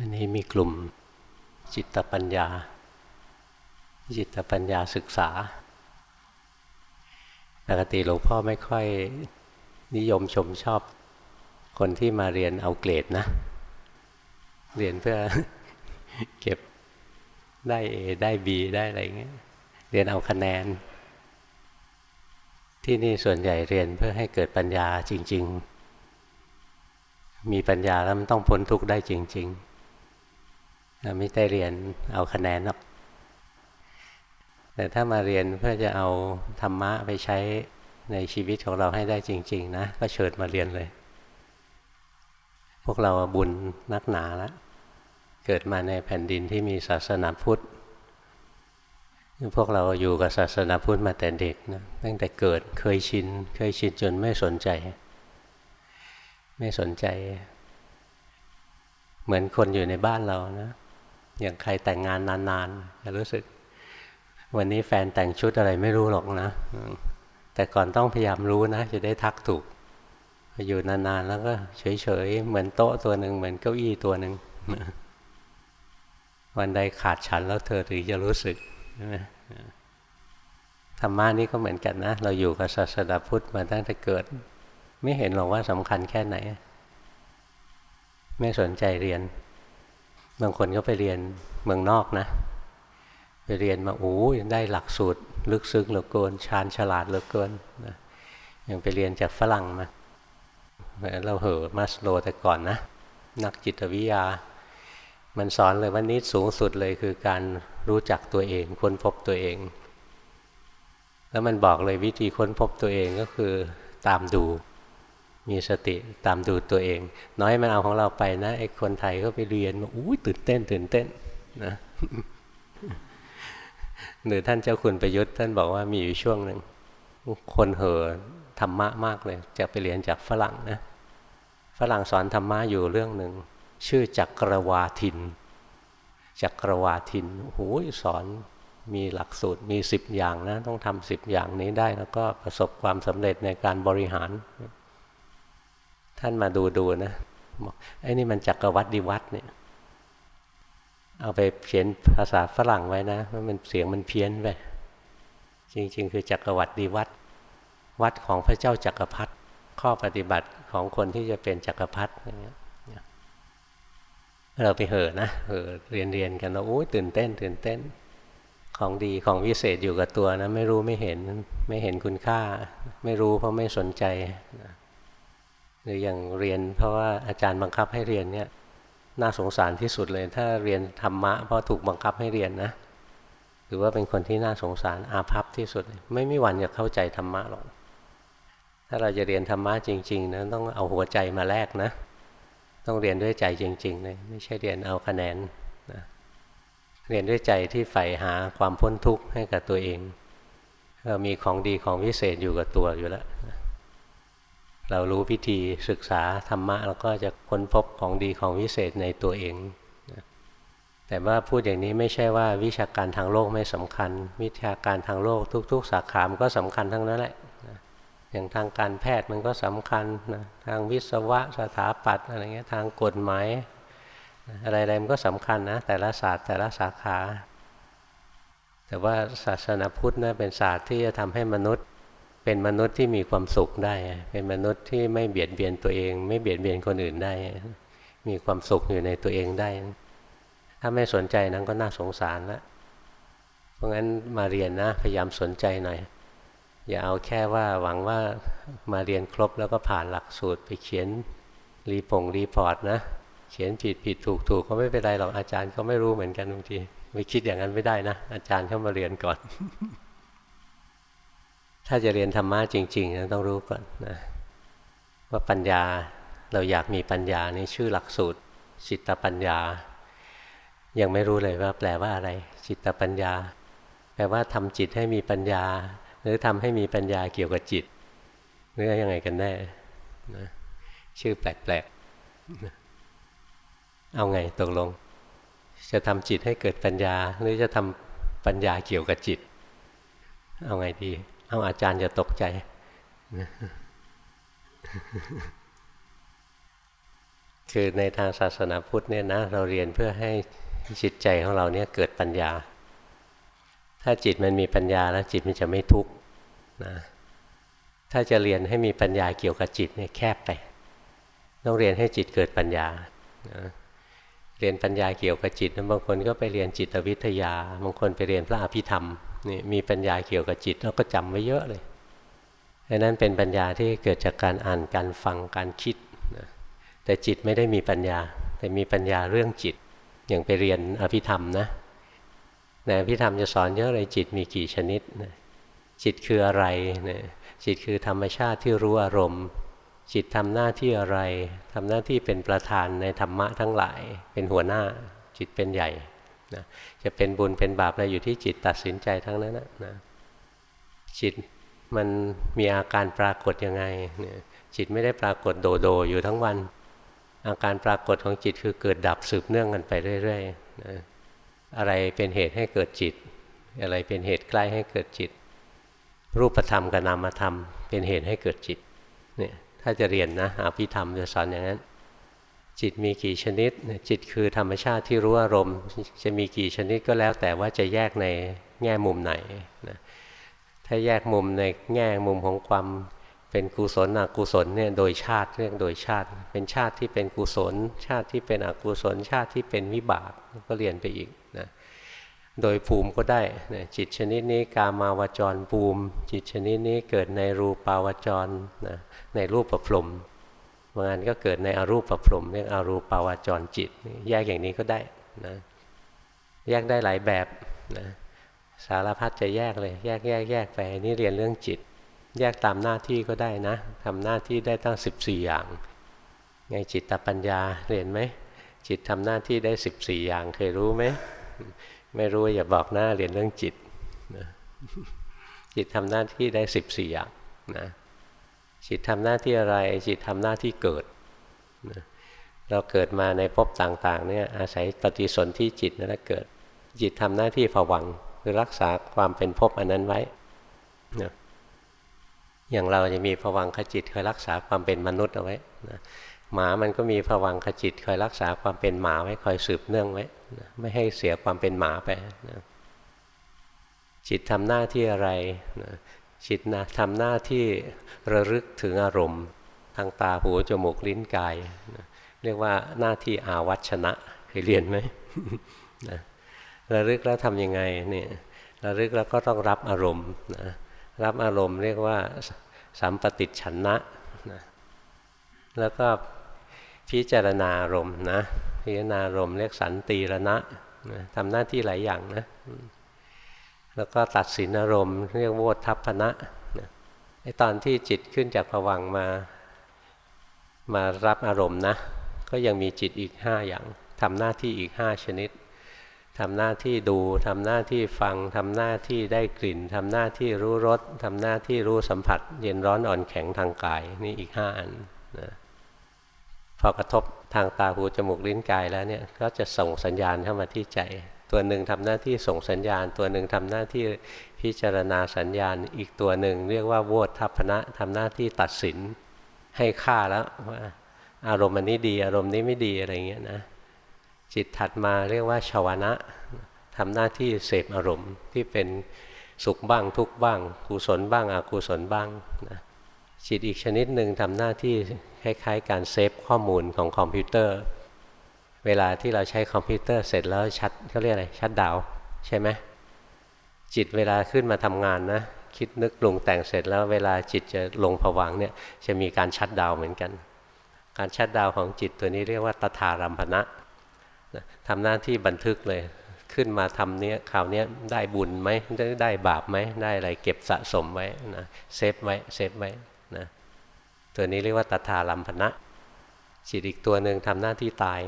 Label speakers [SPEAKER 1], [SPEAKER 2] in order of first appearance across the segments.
[SPEAKER 1] วันนี้มีกลุ่มจิตปัญญา จิตปัญญาศึกษา ปกติหลวงพ่อไม่ค่อยนิยมชมชอบคนที่มาเรียนเอาเกรดนะ เรียนเพื่อเก็บได้เอได้บีได้อะไรเงี้ย เรียนเอาคะแนน ที่นี่ส่วนใหญ่เรียนเพื่อให้เกิดปัญญาจริง ๆ มีปัญญาแล้วมันต้องพ้นทุกข์ได้จริง ๆ ไม่ได้เรียนเอาคะแนนหรอก แต่ถ้ามาเรียนเพื่อจะเอาธรรมะไปใช้ในชีวิตของเราให้ได้จริง ๆ นะ ก็เชิญมาเรียนเลย พวกเราบุญนักหนาแล้วเกิดมาในแผ่นดินที่มีศาสนาพุทธพวกเราอยู่กับศาสนาพุทธมาแต่เด็กนะตั้งแต่เกิดเคยชิน เคยชินจนไม่สนใจ ไม่สนใจ เหมือนคนอยู่ในบ้านเรานะ อย่างใครแต่งงานนานๆจะรู้สึก วันนี้แฟนแต่งชุดอะไรไม่รู้หรอกนะ แต่ก่อนต้องพยายามรู้นะ จะได้ทักถูก อยู่นานๆแล้วก็เฉยๆ เหมือนโต๊ะตัวหนึ่งเหมือนเก้าอี้ตัวหนึ่งวันใดขาดฉันแล้วเธอถึงจะรู้สึกใช่ไหมธรรมะนี่ก็เหมือนกันนะ เราอยู่กับศาสนาพุทธมาตั้งแต่เกิด ไม่เห็นหรอกว่าสำคัญแค่ไหน ไม่สนใจเรียน บางคนก็ไปเรียนเมืองนอกนะ ไปเรียนมาโอ้ยได้หลักสูตร ลึกซึ้งเหลือเกินชาญฉลาดเหลือเกินนะยังไปเรียนจากฝรั่งมาเราเหอมาสโลแต่ก่อนนะ นักจิตวิทยา มันสอนเลยว่านี้สูงสุดเลยคือการรู้จักตัวเอง ค้นพบตัวเอง แล้วมันบอกเลยวิธีค้นพบตัวเองก็คือตามดู มีสติตามดูตัวเอง น้อยมันเอาของเราไปนะไอ้คนไทยก็ไปเรียนมาอู้ตื่นเต้น ตื่นเต้นนะหรือท่านเจ้าคุณประยุทธ์ท่านบอกว่ามีอยู่ช่วงหนึ่งคนเห่อธรรมะมากเลย จะไปเรียนจากฝรั่งนะฝรั่งสอนธรรมะอยู่เรื่องหนึ่งชื่อจักรวาทินจักรวาทินโอ้ยสอนมีหลักสูตรมีสิบอย่างนะ ต้องทำสิบอย่างนี้ได้ แล้วก็ประสบความสำเร็จในการบริหาร ท่านมาดูดูนะบอกไอ้นี่มันจักรวรรดิวัดเนี่ย เอาไปเขียนภาษาฝรั่งไว้นะว่ามันเสียงมันเพี้ยนไปจริง ๆ คือจักรวรรดิวัดวัดของพระเจ้าจักรพรรดิข้อปฏิบัติของคนที่จะเป็นจักรพรรดิอย่างเงี้ยเราไปเหอนะเหอเรียนเรียนกันแล้วโอ้ยตื่นเต้น ตื่นเต้น ของดีของวิเศษอยู่กับตัวนะ ไม่รู้ไม่เห็น ไม่เห็นคุณค่า ไม่รู้เพราะไม่สนใจนะ หรืออย่างเรียน เพราะว่าอาจารย์บังคับให้เรียนเนี่ยน่าสงสารที่สุดเลย ถ้าเรียนธรรมะเพราะถูกบังคับให้เรียนนะหรือว่าเป็นคนที่น่าสงสารอาภัพที่สุด ไม่มีวันจะเข้าใจธรรมะหรอกถ้าเราจะเรียนธรรมะจริงๆนะต้องเอาหัวใจมาแลกนะ ต้องเรียนด้วยใจจริงๆเลยไม่ใช่เรียนเอาคะแนนนะเรียนด้วยใจที่ใฝ่หาความพ้นทุกข์ให้กับตัวเองเรามีของดีของวิเศษอยู่กับตัวอยู่แล้ว เรารู้พิธีศึกษาธรรมะเราก็จะค้นพบของดีของวิเศษในตัวเอง แต่ว่าพูดอย่างนี้ไม่ใช่ว่าวิชาการทางโลกไม่สำคัญ วิชาการทางโลกทุก ๆ สาขามก็สำคัญทั้งนั้นแหละอย่างทางการแพทย์มันก็สำคัญนะทางวิศวะสถาปัตย์อะไรเงี้ยทางกฎหมายอะไรๆมันก็สำคัญนะแต่ละศาสตร์แต่ละสาขา แต่ว่าศาสนาพุทธนะเป็นศาสตร์ที่จะทำให้มนุษย์ เป็นมนุษย์ที่มีความสุขได้ เป็นมนุษย์ที่ไม่เบียดเบียนตัวเอง ไม่เบียดเบียนคนอื่นได้ มีความสุขอยู่ในตัวเองได้ ถ้าไม่สนใจนั้นก็น่าสงสารละเพราะงั้นมาเรียนนะพยายามสนใจหน่อยอย่าเอาแค่ว่าหวังว่ามาเรียนครบแล้วก็ผ่านหลักสูตรไปเขียนรีพงรีพอร์ตนะ เขียนผิดผิดถูกถูกก็ไม่เป็นไรหรอกอาจารย์ก็ไม่รู้เหมือนกันบางทีไม่คิดอย่างนั้นไม่ได้นะ อาจารย์เข้ามาเรียนก่อน ถ้าจะเรียนธรรมะจริงๆต้องรู้ก่อนนะว่าปัญญาเราอยากมีปัญญานี่ชื่อหลักสูตรจิตปัญญา ยังไม่รู้เลยว่าแปลว่าอะไร จิตปัญญา แปลว่าทำจิตให้มีปัญญา หรือทำให้มีปัญญาเกี่ยวกับจิตหรือยังไงกันแน่นะชื่อแปลกๆเอาไงตกลง จะทำจิตให้เกิดปัญญา หรือจะทำปัญญาเกี่ยวกับจิต เอาไงดี เอาอาจารย์จะตกใจคือในทางศาสนาพุทธเนี่ยนะเราเรียนเพื่อให้จิตใจของเราเนี่ยเกิดปัญญา ถ้าจิตมันมีปัญญาแล้วจิตมันจะไม่ทุกข์นะถ้าจะเรียนให้มีปัญญาเกี่ยวกับจิตเนี่ยแคบไป ต้องเรียนให้จิตเกิดปัญญานะเรียนปัญญาเกี่ยวกับจิตบางคนก็ไปเรียนจิตวิทยา บางคนไปเรียนพระอภิธรรม นี่มีปัญญาเกี่ยวกับจิตแล้วก็จำไว้เยอะเลยดังนั้นเป็นปัญญาที่เกิดจากการอ่านการฟังการคิดนะแต่จิตไม่ได้มีปัญญา แต่มีปัญญาเรื่องจิต อย่างไปเรียนอภิธรรมนะในอภิธรรมจะสอนเยอะเลยจิตมีกี่ชนิดนะจิตคืออะไรนะจิตคือธรรมชาติที่รู้อารมณ์ จิตทำหน้าที่อะไรทำหน้าที่เป็นประธานในธรรมะทั้งหลาย เป็นหัวหน้าจิตเป็นใหญ่ นะจะเป็นบุญเป็นบาปอะไรอยู่ที่จิตตัดสินใจทั้งนั้นนะจิตมันมีอาการปรากฏยังไงเนี่ยจิตไม่ได้ปรากฏโดโดอยู่ทั้งวัน อาการปรากฏของจิตคือเกิดดับสืบเนื่องกันไปเรื่อยๆนะอะไรเป็นเหตุให้เกิดจิต อะไรเป็นเหตุใกล้ให้เกิดจิต รูปธรรมกับนามธรรม เป็นเหตุให้เกิดจิตเนี่ยถ้าจะเรียนนะอภิธรรมจะสอนอย่างนั้น จิตมีกี่ชนิด จิตคือธรรมชาติที่รู้อารมณ์ จะมีกี่ชนิดก็แล้วแต่ว่าจะแยกในแง่มุมไหนนะถ้าแยกมุมในแง่มุมของความเป็นกุศลอกุศลเนี่ยโดยชาติเรียกโดยชาติ เป็นชาติที่เป็นกุศล ชาติที่เป็นอกุศล ชาติที่เป็นวิบากก็เรียนไปอีกนะโดยภูมิก็ได้นะจิตชนิดนี้กามาวจรภูมิ จิตชนิดนี้เกิดในรูปาวจรนะในรูปประพรม บางอันก็เกิดในอรูปประพรมเรียกอรูปาวาจรจิต แยกอย่างนี้ก็ได้นะแยกได้หลายแบบนะสารพัดจะแยกเลย แยกแยกแยกไปนี่เรียนเรื่องจิต แยกตามหน้าที่ก็ได้นะทำหน้าที่ได้ตั้ง 14 อย่าง ไงจิตตปัญญาเรียนไหมจิตทำหน้าที่ได้ 14 อย่างเคยรู้ไหมไม่รู้อย่าบอกหน้าเรียนเรื่องจิตนะจิตทำหน้าที่ได้ 14 อย่างนะ จิตทำหน้าที่อะไร จิตทำหน้าที่เกิด เราเกิดมาในภพต่างๆเนี่ยอาศัยปฏิสนธิจิตนั่นแหละเกิด จิตทำหน้าที่ผวังคือรักษาความเป็นภพอันนั้นไว้นะอย่างเราจะมีผวังขจิตคอยรักษาความเป็นมนุษย์เอาไว้นะหมามันก็มีผวังขจิตคอยรักษาความเป็นหมาไว้คอยสืบเนื่องไว้นะไม่ให้เสียความเป็นหมาไปนะจิตทำหน้าที่อะไรนะ จิตนะทำหน้าที่ระลึกถึงอารมณ์ ทางตาหูจมูกลิ้นกายนะเรียกว่าหน้าที่อาวัชนะเคยเรียนไหมนะระลึกแล้วทำยังไงเนี่ยระลึกแล้วก็ต้องรับอารมณ์นะรับอารมณ์เรียกว่าสัมปติชนะนะแล้วก็พิจารณาอารมณ์นะพิจารณาอารมณ์เรียกสันติระนะนะทำหน้าที่หลายอย่างนะ แล้วก็ตัดสินอารมณ์เรียกโวทัพพนะนะไอตอนที่จิตขึ้นจากผวังมามารับอารมณ์นะ ก็ยังมีจิตอีกห้าอย่างทำหน้าที่อีกห้าชนิดทำหน้าที่ดูทำหน้าที่ฟังทำหน้าที่ได้กลิ่นทำหน้าที่รู้รสทำหน้าที่รู้สัมผัส เย็นร้อนอ่อนแข็งทางกายนี่อีกห้าอันนะพอกระทบทางตาหูจมูกลิ้นกายแล้วเนี่ยก็จะส่งสัญญาณเข้ามาที่ใจ ตัวหนึ่งทำหน้าที่ส่งสัญญาณ ตัวหนึ่งทำหน้าที่พิจารณาสัญญาณ อีกตัวหนึ่งเรียกว่าโวทัพนะทำหน้าที่ตัดสินให้ค่าแล้วว่าอารมณ์อันนี้ดี อารมณ์นี้ไม่ดีอะไรเงี้ยนะจิตถัดมาเรียกว่าชาวนะทำหน้าที่เสพอารมณ์ที่เป็นสุขบ้างทุกบ้างกุศลบ้างอกุศลบ้างนะจิตอีกชนิดหนึ่งทำหน้าที่คล้ายๆ การ save ข้อมูลของคอมพิวเตอร์ เวลาที่เราใช้คอมพิวเตอร์เสร็จแล้ว shut เขาเรียกอะไร shutdown ใช่ไหมจิตเวลาขึ้นมาทำงานนะคิดนึกปรุงแต่งเสร็จแล้วเวลาจิตจะลงผวังเนี่ยจะมีการ shutdown เหมือนกัน การ shutdown ของจิตตัวนี้เรียกว่าตถารัมพนะทำหน้าที่บันทึกเลยขึ้นมาทำเนี้ยข่าวเนี้ยได้บุญไหมได้ได้บาปไหมได้อะไรเก็บสะสมไว้นะเซฟไว้เซฟไว้นะตัวนี้เรียกว่าตถาลัมพนะจิตอีกตัวหนึ่งทำหน้าที่ตาย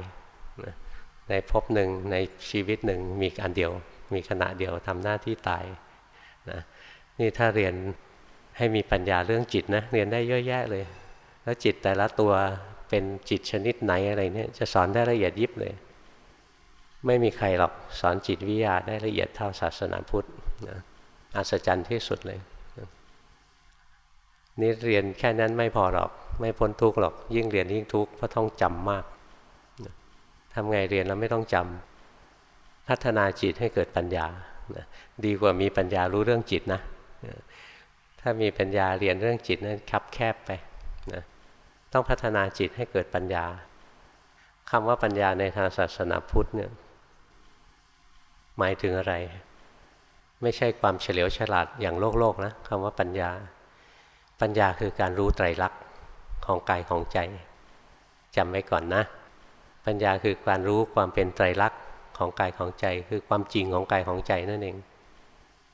[SPEAKER 1] ในภพหนึ่งในชีวิตหนึ่งมีอันเดียว มีขณะเดียวทำหน้าที่ตายนะนี่ถ้าเรียนให้มีปัญญาเรื่องจิตนะเรียนได้เยอะแยะเลย แล้วจิตแต่ละตัวเป็นจิตชนิดไหนอะไรเนี่ยจะสอนได้ละเอียดยิบเลย ไม่มีใครหรอกสอนจิตวิทยาได้ละเอียดเท่าศาสนาพุทธนะอัศจรรย์ที่สุดเลยนี่เรียนแค่นั้นไม่พอหรอก ไม่พ้นทุกข์หรอก ยิ่งเรียนยิ่งทุกข์เพราะต้องจำมาก ทำไงเรียนแล้วไม่ต้องจำพัฒนาจิตให้เกิดปัญญาดีกว่ามีปัญญารู้เรื่องจิตนะถ้ามีปัญญาเรียนเรื่องจิตนั้นคับแคบไปนะต้องพัฒนาจิตให้เกิดปัญญาคำว่าปัญญาในทางศาสนาพุทธเนี่ยหมายถึงอะไร ไม่ใช่ความเฉลียวฉลาดอย่างโลกโลกนะคำว่าปัญญา ปัญญาคือการรู้ไตรลักษณ์ของกายของใจจำไว้ก่อนนะ ปัญญาคือการรู้ความเป็นไตรลักษณ์ของกายของใจ คือความจริงของกายของใจนั่นเอง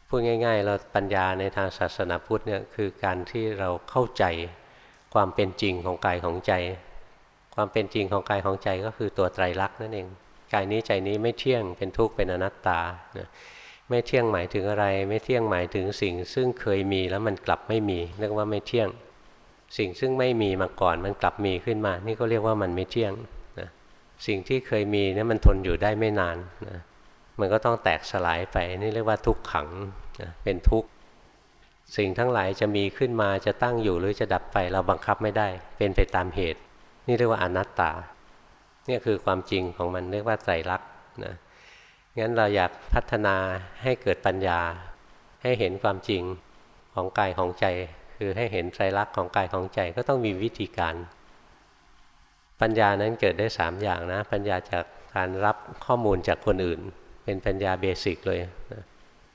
[SPEAKER 1] พูดง่าย ๆ เราปัญญาในทางศาสนาพุทธเนี่ยคือการที่เราเข้าใจความเป็นจริงของกายของใจ ความเป็นจริงของกายของใจก็คือตัวไตรลักษณ์นั่นเองกายนี้ใจนี้ไม่เที่ยงเป็นทุกข์เป็นอนัตตาไม่เที่ยงหมายถึงอะไร ไม่เที่ยงหมายถึงสิ่ง ซึ่งเคยมีแล้วมันกลับไม่มีเรียกว่าไม่เที่ยง สิ่งซึ่งไม่มีมาก่อนมันกลับมีขึ้นมา นี่ก็เรียกว่ามันไม่เที่ยง สิ่งที่เคยมีเนี่ยมันทนอยู่ได้ไม่นานนะมันก็ต้องแตกสลายไปนี่เรียกว่าทุกขังนะเป็นทุกข์สิ่งทั้งหลายจะมีขึ้นมาจะตั้งอยู่หรือจะดับไปเราบังคับไม่ได้ เป็นไปตามเหตุ นี่เรียกว่าอนัตตาเนี่ยคือความจริงของมันเรียกว่าไตรลักษณ์นะงั้นเราอยากพัฒนาให้เกิดปัญญา ให้เห็นความจริงของกายของใจ คือให้เห็นไตรลักษณ์ของกายของใจก็ต้องมีวิธีการ ปัญญานั้นเกิดได้สามอย่างนะ ปัญญาจากการรับข้อมูลจากคนอื่น เป็นปัญญา basic เลยนะ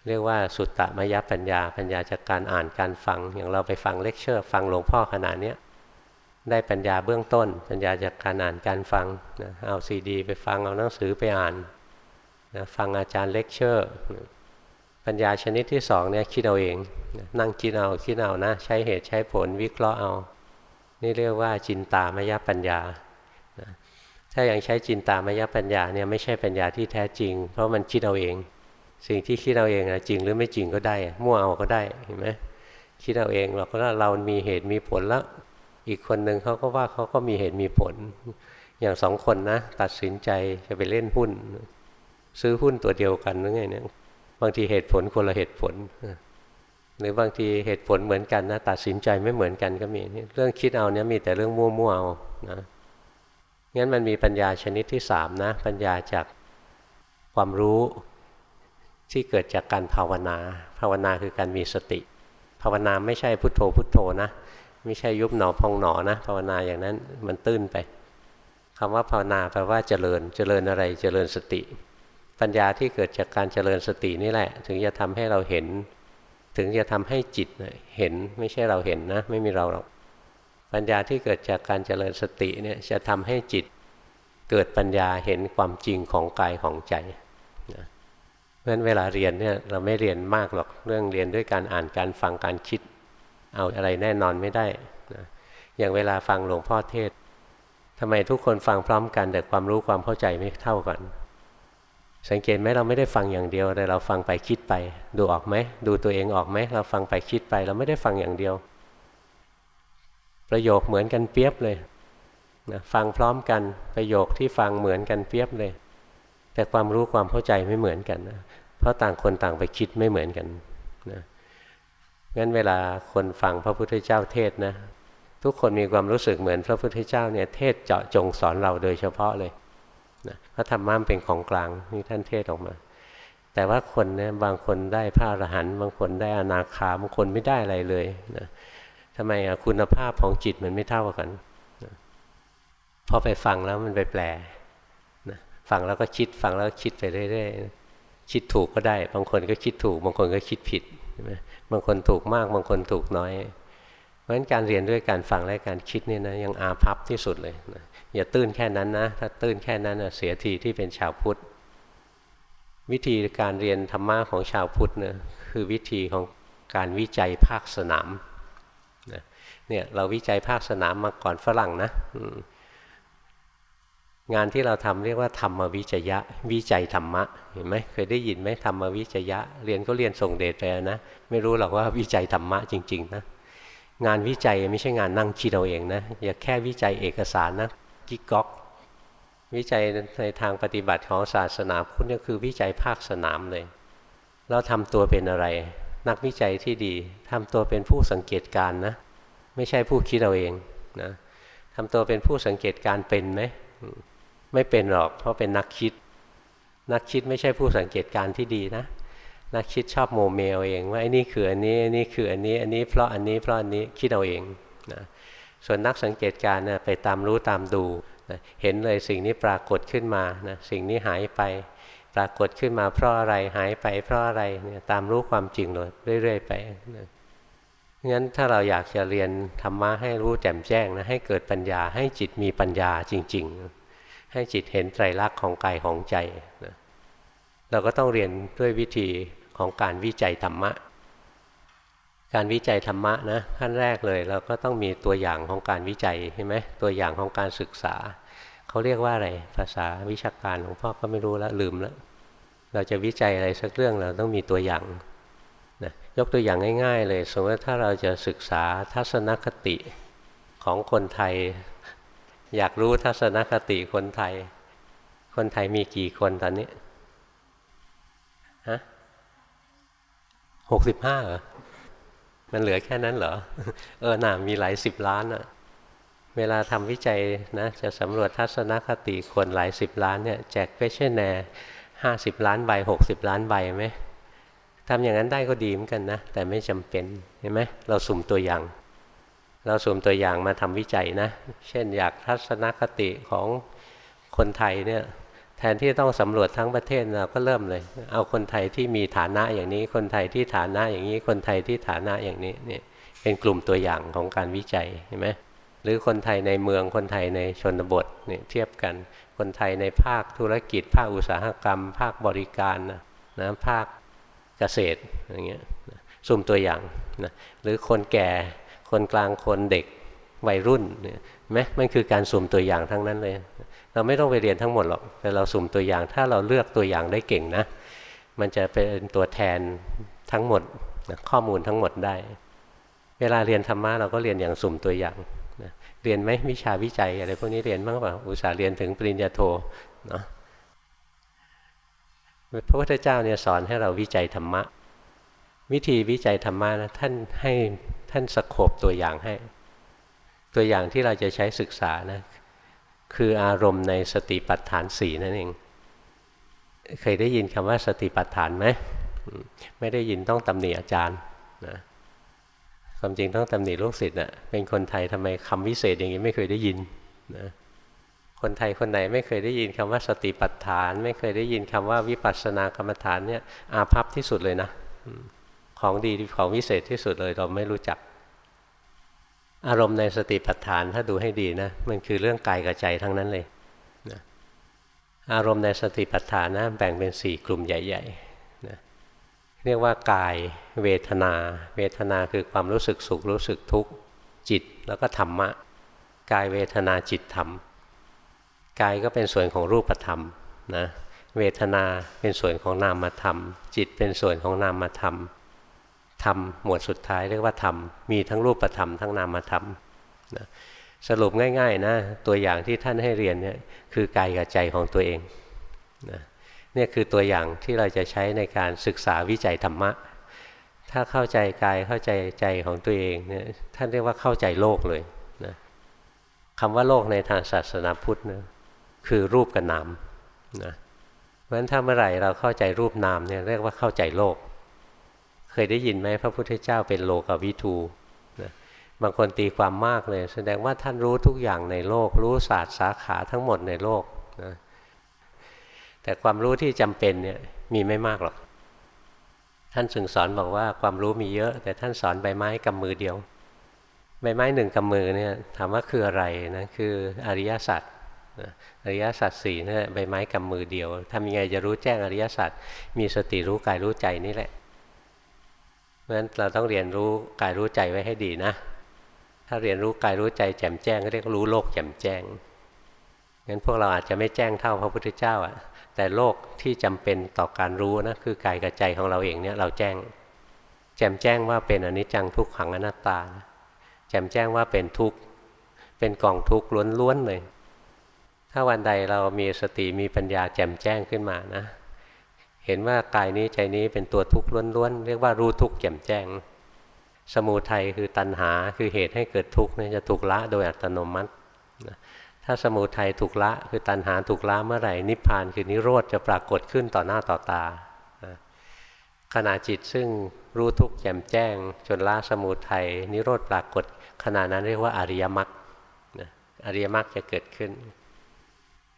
[SPEAKER 1] เรียกว่าสุตตมยปัญญา ปัญญาจากการอ่านการฟัง อย่างเราไปฟังเลคเชอร์ ฟังหลวงพ่อขนาดนี้ได้ปัญญาเบื้องต้น ปัญญาจากการอ่านการฟังนะเอาซีดี ไปฟังเอาหนังสือไปอ่านนะฟังอาจารย์เลคเชอร์ปัญญาชนิดที่สองเนี่ยคิดเอาเองนะนั่งคิดเอาคิดเอานะ ใช้เหตุใช้ผลวิเคราะห์เอา นี่เรียกว่าจินตามยปัญญา ถ้ายัางใช้จินตามยปัญญาเนี่ยไม่ใช่ปัญญาที่แท้จริง เพราะมันคิดเอาเอง สิ่งที่คิดเอาเองนะจริงหรือไม่จริงก็ได้ มั่วเอาก็ได้เห็นไหมคิดเอาเองเราก็ว่าเรามีเหตุมีผลแล้วอีกคนหนึ่งเขาก็ว่าเขาก็มีเหตุมีผล อย่างสองคนนะ ตัดสินใจจะไปเล่นหุ้น ซื้อหุ้นตัวเดียวกันหรือไงเนี่ยบางทีเหตุผลคนละเหตุผล หรือบางทีเหตุผลเหมือนกันนะ ตัดสินใจไม่เหมือนกันก็มีเรื่องคิดเอาเนี่ยมีแต่เรื่องมั่วๆเอานะ งั้นมันมีปัญญาชนิดที่สามนะ ปัญญาจากความรู้ที่เกิดจากการภาวนา ภาวนาคือการมีสติ ภาวนาไม่ใช่พุทโธพุทโธนะ ไม่ใช่ยุบหนอพองหนอนะ ภาวนาอย่างนั้นมันตื้นไปคำว่าภาวนาแปลว่าเจริญ เจริญอะไร เจริญสติ ปัญญาที่เกิดจากการเจริญสตินี่แหละ ถึงจะทำให้เราเห็น ถึงจะทำให้จิตเห็นไม่ใช่เราเห็นนะ ไม่มีเราหรอก ปัญญาที่เกิดจากการเจริญสติเนี่ยจะทำให้จิตเกิดปัญญาเห็นความจริงของกายของใจนะเพราะฉะนั้นเวลาเรียนเนี่ยเราไม่เรียนมากหรอกเรื่องเรียนด้วยการอ่านการฟังการคิด เอาอะไรแน่นอนไม่ได้นะอย่างเวลาฟังหลวงพ่อเทศทำไมทุกคนฟังพร้อมกัน แต่ความรู้ความเข้าใจไม่เท่ากัน สังเกตไหมเราไม่ได้ฟังอย่างเดียวแต่เราฟังไปคิดไป ดูออกไหมดูตัวเองออกไหมเราฟังไปคิดไป เราไม่ได้ฟังอย่างเดียว ประโยคเหมือนกันเปียบเลยนะฟังพร้อมกันประโยคที่ฟังเหมือนกันเปียบเลย แต่ความรู้ความเข้าใจไม่เหมือนกันนะเพราะต่างคนต่างไปคิดไม่เหมือนกันนะงั้นเวลาคนฟังพระพุทธเจ้าเทศนะทุกคนมีความรู้สึกเหมือนพระพุทธเจ้าเนี่ยเทศเจาะจงสอนเราโดยเฉพาะเลยนะพระธรรมะเป็นของกลางนี่ท่านเทศออกมา แต่ว่าคนเนี่ยบางคนได้พระอรหันต์บางคนได้อนาคาบางคนไม่ได้อะไรเลยนะ ทำไมอะคุณภาพของจิตมันไม่เท่ากันพอไปฟังแล้วมันไปแปลนะฟังแล้วก็คิดฟังแล้วก็คิดไปเรื่อยๆคิดถูกก็ได้ บางคนก็คิดถูก บางคนก็คิดผิดบางคนถูกมาก บางคนถูกน้อย เพราะฉะนั้นการเรียนด้วยการฟังและการคิดนี่นะยังอาภัพที่สุดเลยนะอย่าตื้นแค่นั้นนะ ถ้าตื้นแค่นั้นนะเสียทีที่เป็นชาวพุทธ วิธีการเรียนธรรมะของชาวพุทธเนี่ยคือวิธีของการวิจัยภาคสนาม เนี่ยเราวิจัยภาคสนามมาก่อนฝรั่งนะงานที่เราทำเรียกว่าธรรมวิจยะ วิจัยธรรมะเห็นไหมเคยได้ยินไหมธรรมวิจยะ เรียนก็เรียนส่งเดชไปนะไม่รู้หรอกว่าวิจัยธรรมะจริง ๆ นะ งานวิจัยไม่ใช่งานนั่งคิดเอาเองนะอย่าแค่วิจัยเอกสารนะกิ๊กก๊อก วิจัยในทางปฏิบัติของศาสนาพุทธก็คือวิจัยภาคสนามเลย เราทำตัวเป็นอะไร นักวิจัยที่ดีทำตัวเป็นผู้สังเกตการนะ ไม่ใช่ผู้คิดเอาเองนะทำตัวเป็นผู้สังเกตการเป็นไหมไม่เป็นหรอก เพราะเป็นนักคิด นักคิดไม่ใช่ผู้สังเกตการที่ดีนะนักคิดชอบโมเมลเอง ว่าไอ้นี่คืออันนี้อันนี้คืออันนี้ อันนี้เพราะอันนี้เพราะอันนี้คิดเอาเองนะส่วนนักสังเกตการนะไปตามรู้ตามดูนะเห็นเลยสิ่งนี้ปรากฏขึ้นมานะสิ่งนี้หายไป ปรากฏขึ้นมาเพราะอะไรหายไปเพราะอะไรเนี่ยตามรู้ความจริงเลยเรื่อยๆไปนะงั้นถ้าเราอยากจะเรียนธรรมะให้รู้แจ่มแจ้งนะให้เกิดปัญญาให้จิตมีปัญญาจริง ๆ ให้จิตเห็นไตรลักษณ์ของกายของใจนะเราก็ต้องเรียนด้วยวิธีของการวิจัยธรรมะ การวิจัยธรรมะนะขั้นแรกเลย เราก็ต้องมีตัวอย่างของการวิจัยใช่ไหมตัวอย่างของการศึกษา เขาเรียกว่าอะไร ภาษาวิชาการของพ่อก็ไม่รู้แล้วลืมแล้ว เราจะวิจัยอะไรสักเรื่องเราต้องมีตัวอย่างนะยกตัวอย่างง่าย ๆ เลย สมมติถ้าเราจะศึกษาทัศนคติของคนไทย อยากรู้ทัศนคติคนไทย คนไทยมีกี่คนตอนนี้ฮะหกสิบห้าเหรอ มันเหลือแค่นั้นเหรอ เออหน่ามีหลายสิบล้านอะ เวลาทำวิจัยนะจะสำรวจทัศนคติคนหลายสิบล้านเนี่ยแจกเฟชแนร์ห้าสิบล้านใบหกสิบล้านใบไหมทำอย่างนั้นได้ก็ดีเหมือนกันนะ แต่ไม่จำเป็นเห็นไหมเราสุ่มตัวอย่าง เราสุ่มตัวอย่างมาทำวิจัยนะ เช่นอยากทัศนคติของคนไทยเนี่ยแทนที่ต้องสำรวจทั้งประเทศเราก็เริ่มเลย เอาคนไทยที่มีฐานะอย่างนี้ คนไทยที่ฐานะอย่างนี้ คนไทยที่ฐานะอย่างนี้เนี่ยเป็นกลุ่มตัวอย่างของการวิจัยเห็นไหม หรือคนไทยในเมืองคนไทยในชนบทเนี่ยเทียบกัน คนไทยในภาคธุรกิจ ภาคอุตสาหกรรม ภาคบริการนะนะภาคเกษตรอย่างเงี้ยสุ่มตัวอย่างนะหรือคนแก่คนกลางคนเด็กวัยรุ่นเนี่ยไหมมันคือการสุ่มตัวอย่างทั้งนั้นเลย เราไม่ต้องไปเรียนทั้งหมดหรอกแต่เราสุ่มตัวอย่าง ถ้าเราเลือกตัวอย่างได้เก่งนะ มันจะเป็นตัวแทนทั้งหมดข้อมูลทั้งหมดได้ เวลาเรียนธรรมะเราก็เรียนอย่างสุ่มตัวอย่าง เรียนไหมวิชาวิจัยอะไรพวกนี้เรียนบ้างเปล่าอุตสาห์เรียนถึงปริญญาโทเนาะพระพุทธเจ้าเนี่ยสอนให้เราวิจัยธรรมะ วิธีวิจัยธรรมะนะท่านให้ท่านสโคบตัวอย่างให้ ตัวอย่างที่เราจะใช้ศึกษานะคืออารมณ์ในสติปัฏฐานสี่นั่นเอง เคยได้ยินคำว่าสติปัฏฐานไหมไม่ได้ยินต้องตำหนิอาจารย์นะ ความจริงต้องตำหนิลูกศิษย์นะเป็นคนไทยทำไมคำวิเศษอย่างนี้ไม่เคยได้ยินนะคนไทยคนไหนไม่เคยได้ยินคำว่าสติปัฏฐาน ไม่เคยได้ยินคำว่าวิปัสสนากรรมฐานเนี่ยอาภัพที่สุดเลยนะ ของดีของวิเศษที่สุดเลยเราไม่รู้จัก อารมณ์ในสติปัฏฐานถ้าดูให้ดีนะมันคือเรื่องกายกับใจทั้งนั้นเลยนะอารมณ์ในสติปัฏฐานนะแบ่งเป็นสี่กลุ่มใหญ่ ๆ เรียกว่ากายเวทนา เวทนาคือความรู้สึกสุขรู้สึกทุกข์จิตแล้วก็ธรรมะ กายเวทนาจิตธรรม กายก็เป็นส่วนของรูปธรรมนะเวทนาเป็นส่วนของนามธรรม จิตเป็นส่วนของนามธรรมธรรมหมวดสุดท้ายเรียกว่าธรรมมีทั้งรูปธรรมทั้งนามธรรมนะสรุปง่ายๆนะตัวอย่างที่ท่านให้เรียนเนี่ยคือกายกับใจของตัวเองนะ เนี่ยคือตัวอย่างที่เราจะใช้ในการศึกษาวิจัยธรรมะ ถ้าเข้าใจกายเข้าใจใจของตัวเองเนี่ยท่านเรียกว่าเข้าใจโลกเลยนะคำว่าโลกในทางศาสนาพุทธนะคือรูปกับนามนะเพราะฉะนั้นถ้าเมื่อไหร่เราเข้าใจรูปนามเนี่ยเรียกว่าเข้าใจโลก เคยได้ยินไหมพระพุทธเจ้าเป็นโลกวิทูนะบางคนตีความมากเลย แสดงว่าท่านรู้ทุกอย่างในโลก รู้ศาสตร์สาขาทั้งหมดในโลกนะ แต่ความรู้ที่จำเป็นเนี่ยมีไม่มากหรอก ท่านสึงสอนบอกว่าความรู้มีเยอะ แต่ท่านสอนใบไม้กำมือเดียว ใบไม้หนึ่งกำมือเนี่ยถามว่าคืออะไรนะคืออริยสัจอริยสัจสี่นี่ใบไม้กำมือเดียวทำยังไงจะรู้แจ้งอริยสัจมีสติรู้กายรู้ใจนี่แหละเพราะฉะนั้นเราต้องเรียนรู้กายรู้ใจไว้ให้ดีนะ ถ้าเรียนรู้กายรู้ใจแจ่มแจ้งก็เรียกรู้โลกแจ่มแจ้งงั้นพวกเราอาจจะไม่แจ้งเท่าพระพุทธเจ้าอะ แต่โลกที่จำเป็นต่อการรู้นะคือกายกับใจของเราเองเนี่ยเราแจ้ง แจมแจ้งว่าเป็นอนิจจังทุกขังอนัตตาแจมแจ้งว่าเป็นทุกข์เป็นกองทุกข์ล้วนๆเลย ถ้าวันใดเรามีสติมีปัญญาแจมแจ้งขึ้นมานะ เห็นว่ากายนี้ใจนี้เป็นตัวทุกข์ล้วนๆเรียกว่ารู้ทุกข์แจมแจ้ง สมูทัยคือตัณหาคือเหตุให้เกิดทุกข์นี่จะถูกละโดยอัตโนมัติ ถ้าสมุทัยถูกละคือตัณหาถูกละเมื่อไหร่นิพพานคือนิโรธจะปรากฏขึ้นต่อหน้าต่อตาขณะจิตซึ่งรู้ทุกข์แจ่มแจ้ง จนละสมุทัยนิโรธปรากฏขณะนั้นเรียกว่าอริยมรรคอริยมรรคจะเกิดขึ้น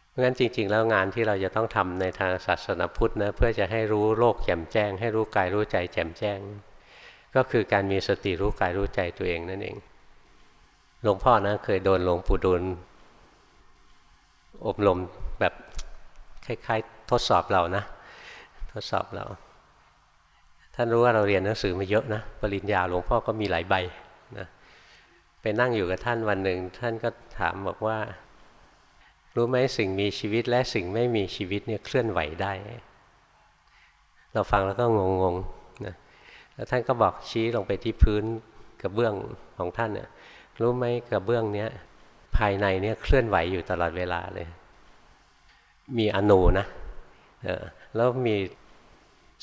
[SPEAKER 1] เพราะฉะนั้นจริง ๆ แล้วงานที่เราจะต้องทำในทางศาสนาพุทธนะเพื่อจะให้รู้โลกแจ่มแจ้ง ให้รู้กายรู้ใจแจ่มแจ้ง ก็คือการมีสติรู้กายรู้ใจตัวเองนั่นเอง หลวงพ่อนะเคยโดนหลวงปู่ดูล อบรมแบบคล้ายๆ ทดสอบเรานะ ทดสอบเรา ท่านรู้ว่าเราเรียนหนังสือมาเยอะนะ ปริญญาหลวงพ่อก็มีหลายใบนะไปนั่งอยู่กับท่านวันหนึ่ง ท่านก็ถามบอกว่า รู้ไหมสิ่งมีชีวิตและสิ่งไม่มีชีวิตเนี่ยเคลื่อนไหวได้ เราฟังแล้วก็งงๆนะแล้วท่านก็บอกชี้ลงไปที่พื้นกระเบื้องของท่านเนี่ยรู้ไหมกระเบื้องเนี้ย ภายในเนี่ยเคลื่อนไหวอยู่ตลอดเวลาเลย มีอนูนะแล้วมี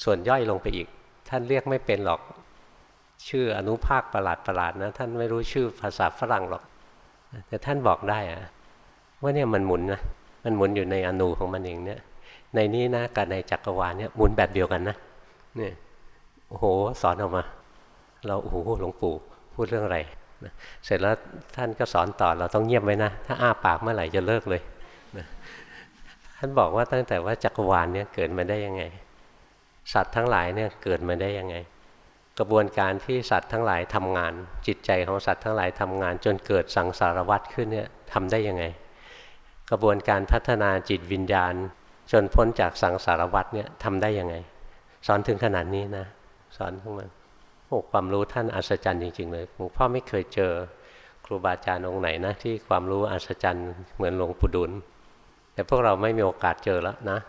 [SPEAKER 1] ส่วนย่อยลงไปอีก ท่านเรียกไม่เป็นหรอก ชื่ออนุภาคประหลาดประหลาดนะ ท่านไม่รู้ชื่อภาษาฝรั่งหรอก แต่ท่านบอกได้อะว่าเนี่ยมันหมุนนะมันหมุนอยู่ในอนูของมันเองเนี่ย ในนี้นะกับในจักรวาลเนี่ยหมุนแบบเดียวกันนะเนี่ยโอ้โหสอนออกมา เราโอ้โหหลวงปู่พูดเรื่องอะไร นะเสร็จแล้วท่านก็สอนต่อเราต้องเงียบไว้นะ ถ้าอ้าปากเมื่อไหร่จะเลิกเลยนะท่านบอกว่าตั้งแต่ว่าจักรวาลเนี่ยเกิดมาได้ยังไง สัตว์ทั้งหลายเนี่ยเกิดมาได้ยังไง กระบวนการที่สัตว์ทั้งหลายทำงาน จิตใจของสัตว์ทั้งหลายทำงาน จนเกิดสังสารวัฏขึ้นเนี่ยทำได้ยังไง กระบวนการพัฒนาจิตวิญญาณ จนพ้นจากสังสารวัฏเนี่ยทำได้ยังไง สอนถึงขนาดนี้นะ สอนทั้งมัน โอ้ความรู้ท่านอัศจรรย์จริงๆเลยหลวงพ่อไม่เคยเจอครูบาอาจารย์องค์ไหนนะที่ความรู้อัศจรรย์เหมือนหลวงปู่ดุล แต่พวกเราไม่มีโอกาสเจอแล้วนะ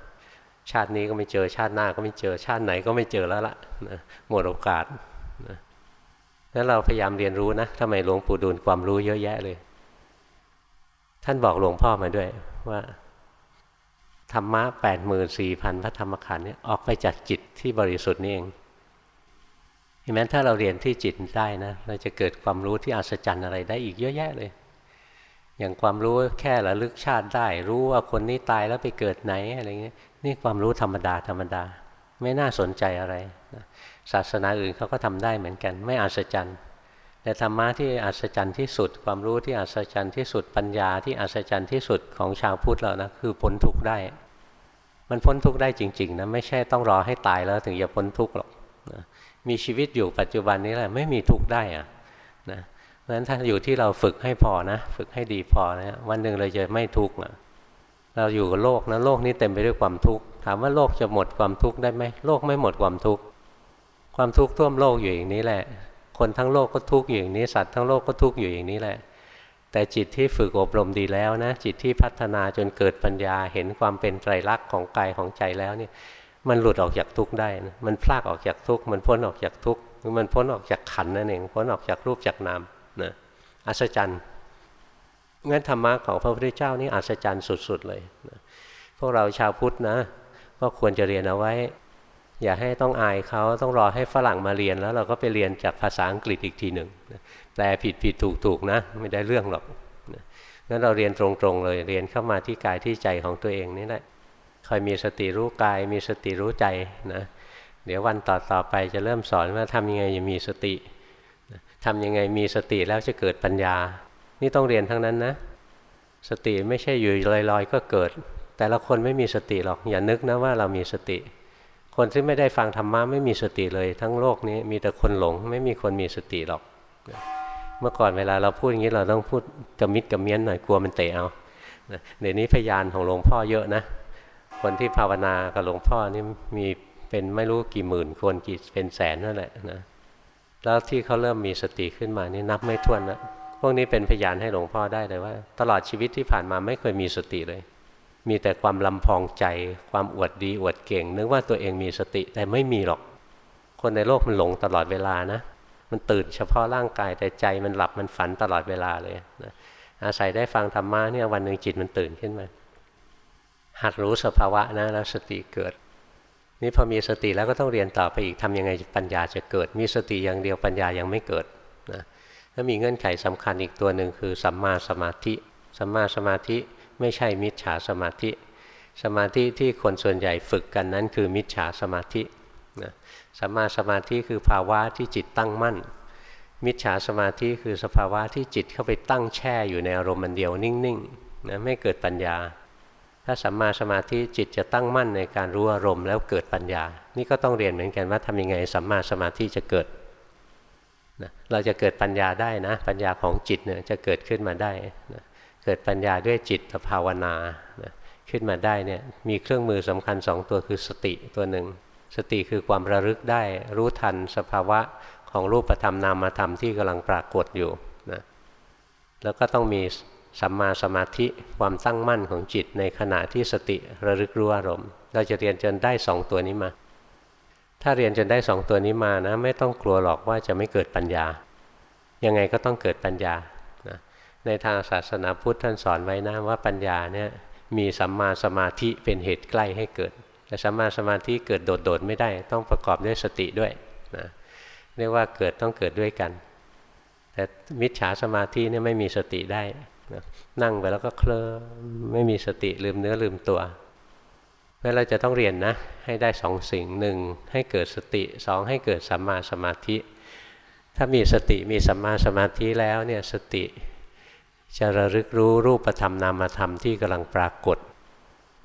[SPEAKER 1] ชาตินี้ก็ไม่เจอชาติหน้าก็ไม่เจอชาติไหนก็ไม่เจอแล้วละนะหมดโอกาสนะแล้วเราพยายามเรียนรู้นะทำไมหลวงปู่ดูลความรู้เยอะแยะเลย ท่านบอกหลวงพ่อมาด้วยว่าธรรมะแปดหมื่นสี่พันพระธรรมขันธ์เนี่ยออกไปจากจิตที่บริสุทธิ์นี่เอง เห็นไหมถ้าเราเรียนที่จิตได้นะเราจะเกิดความรู้ที่อัศจรรย์อะไรได้อีกเยอะแยะเลย อย่างความรู้แค่ระลึกชาติได้ รู้ว่าคนนี้ตายแล้วไปเกิดไหนอะไรเงี้ยนี่ความรู้ธรรมดาธรรมดา ไม่น่าสนใจอะไรศาสนาอื่นเขาก็ทำได้เหมือนกัน ไม่อัศจรรย์ แต่ธรรมะที่อัศจรรย์ที่สุด ความรู้ที่อัศจรรย์ที่สุดปัญญาที่อัศจรรย์ที่สุดของชาวพุทธเรานะคือพ้นทุกข์ได้ มันพ้นทุกข์ได้จริง ๆนะไม่ใช่ต้องรอให้ตายแล้วถึงจะพ้นทุกข์หรอกนะ มีชีวิตอยู่ปัจจุบันนี้แหละไม่มีทุกข์ได้อะนะเพราะฉะนั้นถ้าอยู่ที่เราฝึกให้พอนะ ฝึกให้ดีพอนะวันหนึ่งเราจะไม่ทุกข์นะเราอยู่กับโลกนะโลกนี้เต็มไปด้วยความทุกข์ถามว่าโลกจะหมดความทุกข์ได้ไหมโลกไม่หมดความทุกข์ความทุกข์ท่วมโลกอยู่อย่างนี้แหละ คนทั้งโลกก็ทุกข์อยู่อย่างนี้สัตว์ทั้งโลกก็ทุกข์อยู่อย่างนี้แหละ แต่จิตที่ฝึกอบรมดีแล้วนะจิตที่พัฒนาจนเกิดปัญญาเห็นความเป็นไตรลักษณ์ของกายของใจแล้วเนี่ย มันหลุดออกจากทุกข์ได้นะมันพลากออกจากทุกข์มันพ้นออกจากทุกข์มันพ้นออกจากขันนั่นเองพ้นออกจากรูปจากนามนะอัศจรรย์งั้นธรรมะของพระพุทธเจ้านี่อัศจรรย์สุด ๆ เลยนะพวกเราชาวพุทธนะ ก็ควรจะเรียนเอาไว้ อย่าให้ต้องอายเขาต้องรอให้ฝรั่งมาเรียนแล้วเราก็ไปเรียนจากภาษาอังกฤษอีกทีหนึ่งแปลผิดผิดถูกถูกนะ ไม่ได้เรื่องหรอกงั้นเราเรียนตรงๆเลยเรียนเข้ามาที่กายที่ใจของตัวเองนี่แหละ อยมีสติรู้กาย มีสติรู้ใจนะเดี๋ยววันต่อต่อไปจะเริ่มสอนว่าทำยังไงจะมีสติทำยังไงมีสติแล้วจะเกิดปัญญา นี่ต้องเรียนทั้งนั้นนะ สติไม่ใช่อยู่ลอยๆก็เกิด แต่ละคนไม่มีสติหรอกอย่านึกนะว่าเรามีสติ คนที่ไม่ได้ฟังธรรมะไม่มีสติเลย ทั้งโลกนี้มีแต่คนหลงไม่มีคนมีสติหรอก เมื่อก่อนเวลาเราพูดอย่างนี้เราต้องพูดกระมิดกระเมียนหน่อยกลัวมันเตะเอาเดี๋ยวนี้พยานของหลวงพ่อเยอะนะ คนที่ภาวนากับหลวงพ่อนี่มีเป็นไม่รู้กี่หมื่นคนกี่เป็นแสนนั่นแหละนะแล้วที่เขาเริ่มมีสติขึ้นมานี่นับไม่ถ้วนแล้วพวกนี้เป็นพยานให้หลวงพ่อได้เลยว่า ตลอดชีวิตที่ผ่านมาไม่เคยมีสติเลย มีแต่ความลำพองใจ ความอวดดีอวดเก่ง นึกว่าตัวเองมีสติแต่ไม่มีหรอก คนในโลกมันหลงตลอดเวลานะ มันตื่นเฉพาะร่างกายแต่ใจมันหลับมันฝันตลอดเวลาเลยนะอาศัยได้ฟังธรรมะเนี่ยวันหนึ่งจิตมันตื่นขึ้นมา หัดรู้สภาวะนะแล้วสติเกิด นี่พอมีสติแล้วก็ต้องเรียนต่อไปอีกทำยังไงปัญญาจะเกิด มีสติอย่างเดียวปัญญายังไม่เกิดนะถ้ามีเงื่อนไขสำคัญอีกตัวหนึ่งคือสัมมาสมาธิสัมมาสมาธิไม่ใช่มิจฉาสมาธิ สมาธิที่คนส่วนใหญ่ฝึกกันนั้นคือมิจฉาสมาธินะสัมมาสมาธิคือภาวะที่จิตตั้งมั่น มิจฉาสมาธิคือสภาวะที่จิตเข้าไปตั้งแช่อยู่ในอารมณ์มันเดียวนิ่งๆนะไม่เกิดปัญญา ถ้าสัมมาสมาธิจิตจะตั้งมั่นในการรู้อารมณ์แล้วเกิดปัญญา นี่ก็ต้องเรียนเหมือนกันว่าทำยังไงสัมมาสมาธิจะเกิดนะเราจะเกิดปัญญาได้นะ ปัญญาของจิตเนี่ยจะเกิดขึ้นมาได้นะเกิดปัญญาด้วยจิตภาวนานะขึ้นมาได้เนี่ยมีเครื่องมือสำคัญสองตัวคือสติตัวหนึ่งสติคือความระลึกได้รู้ทันสภาวะของรูปธรรมนามธรรมที่กำลังปรากฏอยู่นะแล้วก็ต้องมี สัมมาสมาธิความตั้งมั่นของจิตในขณะที่สติระลึกรู้อารมณ์ เราจะเรียนจนได้สองตัวนี้มา ถ้าเรียนจนได้สองตัวนี้มานะไม่ต้องกลัวหรอกว่าจะไม่เกิดปัญญา ยังไงก็ต้องเกิดปัญญานะในทางศาสนาพุทธท่านสอนไว้นะว่าปัญญาเนี่ยมีสัมมาสมาธิเป็นเหตุใกล้ให้เกิด แต่สัมมาสมาธิเกิดโดดๆไม่ได้ ต้องประกอบด้วยสติด้วยนะเรียกว่าเกิดต้องเกิดด้วยกัน แต่มิจฉาสมาธิเนี่ยไม่มีสติได้ นะนั่งไปแล้วก็เคลิ้มไม่มีสติลืมเนื้อลืมตัวเพราะเราจะต้องเรียนนะ ให้ได้สองสิ่งหนึ่งให้เกิดสติสองให้เกิดสัมมาสมาธิ ถ้ามีสติมีสัมมาสมาธิแล้วเนี่ยสติจะระลึกรู้รูปธรรมนามธรรมที่กำลังปรากฏ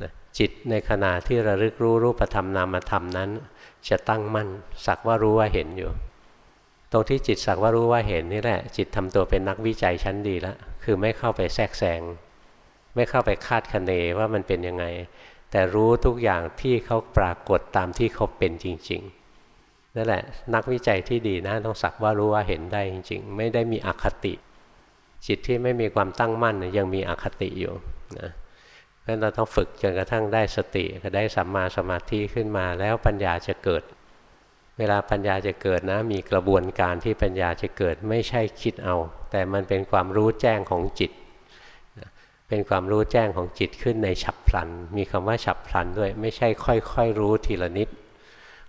[SPEAKER 1] นะจิตในขณะที่ระลึกรู้รูปธรรมนามธรรมนั้น จะตั้งมั่นสักว่ารู้ว่าเห็นอยู่ ตรงที่จิตสักว่ารู้ว่าเห็นนี่แหละ จิตทำตัวเป็นนักวิจัยชั้นดีแล้ว คือไม่เข้าไปแทรกแซงไม่เข้าไปคาดคะเนว่ามันเป็นยังไง แต่รู้ทุกอย่างที่เขาปรากฏตามที่เขาเป็นจริง ๆ นั่นแหละนักวิจัยที่ดีนะต้องสักว่ารู้ว่าเห็นได้จริง ๆ ไม่ได้มีอคติ จิตที่ไม่มีความตั้งมั่นยังมีอคติอยู่นะเพราะเราต้องฝึกจนกระทั่งได้สติได้สัมมาสมาธิขึ้นมาแล้วปัญญาจะเกิด เวลาปัญญาจะเกิดนะ มีกระบวนการที่ปัญญาจะเกิดไม่ใช่คิดเอา แต่มันเป็นความรู้แจ้งของจิต เป็นความรู้แจ้งของจิตขึ้นในฉับพลัน มีคำว่าฉับพลันด้วย ไม่ใช่ค่อยๆรู้ทีละนิด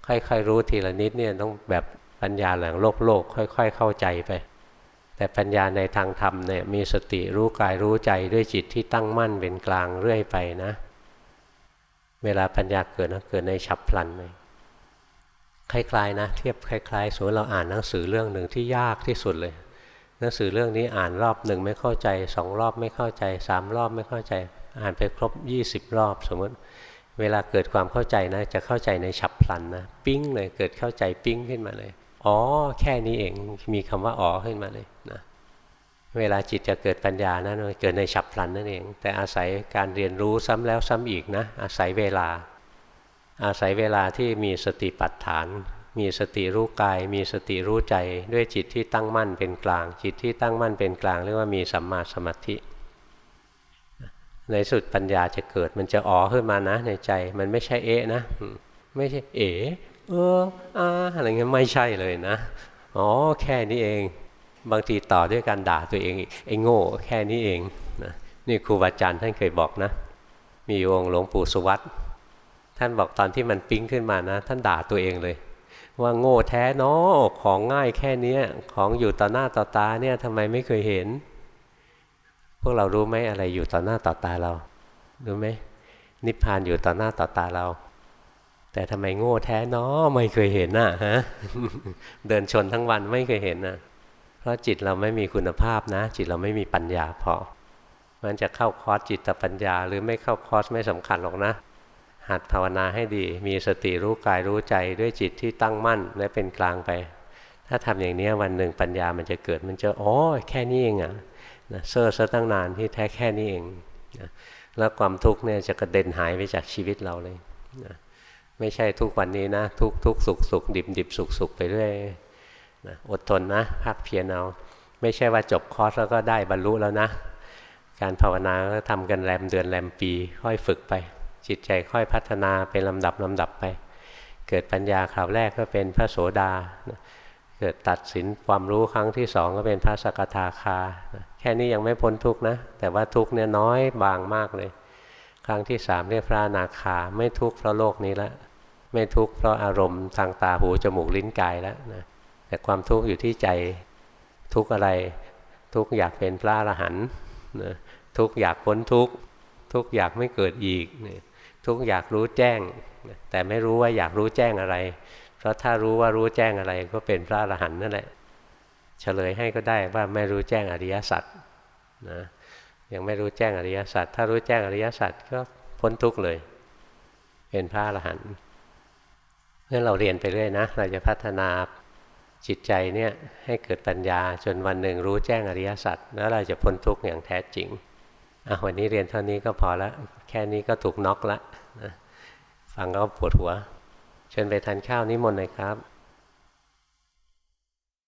[SPEAKER 1] ค่อยๆรู้ทีละนิดเนี่ยต้องแบบปัญญาหลังโลกโลกค่อย ๆ เข้าใจไป แต่ปัญญาในทางธรรมเนี่ยมีสติรู้กายรู้ใจด้วยจิตที่ตั้งมั่นเป็นกลางเรื่อยไปนะ เวลาปัญญาเกิดนะเกิดในฉับพลันเลย คล้ายๆนะเทียบคล้ายๆสมมติเราอ่านหนังสือเรื่องหนึ่งที่ยากที่สุดเลย หนังสือเรื่องนี้อ่านรอบหนึ่งไม่เข้าใจสองรอบไม่เข้าใจสามรอบไม่เข้าใจ อ่านไปครบยี่สิบรอบ สมมติเวลาเกิดความเข้าใจนะ จะเข้าใจในฉับพลันนะปิ้งเลยเกิดเข้าใจปิ้งขึ้นมาเลยอ๋อแค่นี้เองมีคำว่าอ๋อขึ้นมาเลยนะเวลาจิตจะเกิดปัญญานะั้นเกิดในฉับพลันนั่นเอง แต่อาศัยการเรียนรู้ซ้ำแล้วซ้ำอีกนะอาศัยเวลา อาศัยเวลาที่มีสติปัฏฐาน มีสติรู้กาย มีสติรู้ใจ ด้วยจิตที่ตั้งมั่นเป็นกลาง จิตที่ตั้งมั่นเป็นกลางเรียกว่ามีสัมมาสมาธิ ในสุดปัญญาจะเกิดมันจะอ๋อขึ้นมานะ ในใจมันไม่ใช่เอะนะ ไม่ใช่เอ๋เอออาอะไรเงี้ยไม่ใช่เลยนะอ๋อแค่นี้เองบางทีต่อด้วยการด่าตัวเองไอ้โง่แค่นี้เองนะนี่ครูบาอาจารย์ท่านเคยบอกนะ มีองค์หลวงปู่สุวัต ท่านบอกตอนที่มันปิ้งขึ้นมานะ ท่านด่าตัวเองเลย ว่าโง่แท้เนาะของง่ายแค่นี้ของอยู่ต่อหน้าต่อตาเนี่ยทำไมไม่เคยเห็น พวกเรารู้ไหมอะไรอยู่ต่อหน้าต่อตาเรารู้ไหมนิพพานอยู่ต่อหน้าต่อตาเรา แต่ทำไมโง่แท้เนาะไม่เคยเห็นน่ะฮะเดินชนทั้งวันไม่เคยเห็นน่ะ เพราะจิตเราไม่มีคุณภาพนะ จิตเราไม่มีปัญญาพอมันจะเข้าคอร์สจิตปัญญา หรือไม่เข้าคอร์สไม่สำคัญหรอกนะ หัดภาวนาให้ดี มีสติรู้กายรู้ใจด้วยจิตที่ตั้งมั่นและเป็นกลางไป ถ้าทำอย่างนี้วันหนึ่งปัญญามันจะเกิดมันจะอ๋อแค่นี้เองอะนะเซอร์ซะตั้งนานที่แท้แค่นี้เองนะแล้วความทุกข์เนี่ยจะกระเด็นหายไปจากชีวิตเราเลยนะไม่ใช่ทุกวันนี้นะ ทุกทุกสุขสุขดิบดิบสุขสุขไปเรื่อยนะอดทนนะพักเพียรเอาไม่ใช่ว่าจบคอร์สแล้วก็ได้บรรลุแล้วนะ การภาวนาก็ทำกันแรมเดือนแรมปี ค่อยฝึกไป จิตใจค่อยพัฒนาเป็นลำดับลำดับไป เกิดปัญญาคราวแรกก็เป็นพระโสดา เกิดตัดสินความรู้ครั้งที่สองก็เป็นพระสกทาคา แค่นี้ยังไม่พ้นทุกนะ แต่ว่าทุกเนี่ยน้อยบางมากเลย ครั้งที่สามเรียกพระนาคาไม่ทุกเพราะโลกนี้ล้วไม่ทุกข์เพราะอารมณ์ทางตาหูจมูกลิ้นกายแล้วนะแต่ความทุกข์อยู่ที่ใจทุกข์อะไร ทุกข์อยากเป็นพระอรหันต์นะทุกอยากพ้นทุกทุกอยากไม่เกิดอีก ทุกอยากรู้แจ้ง แต่ไม่รู้ว่าอยากรู้แจ้งอะไร เพราะถ้ารู้ว่ารู้แจ้งอะไรก็เป็นพระอรหันต์นั่นแหละเฉลยให้ก็ได้ว่าไม่รู้แจ้งอริยสัจนะยังไม่รู้แจ้งอริยสัจถ้ารู้แจ้งอริยสัจก็พ้นทุกข์เลย เป็นพระอรหันต์เมื่อเราเรียนไปเรื่อยนะ เราจะพัฒนาจิตใจเนี่ยให้เกิดปัญญาจนวันหนึ่งรู้แจ้งอริยสัจแล้วเราจะพ้นทุกข์อย่างแท้จริงอะวันนี้เรียนเท่านี้ก็พอแล้วแค่นี้ก็ถูกน็อกละ ฟังก็ปวดหัว เชิญไปทานข้าวนิมนต์หน่อยครับ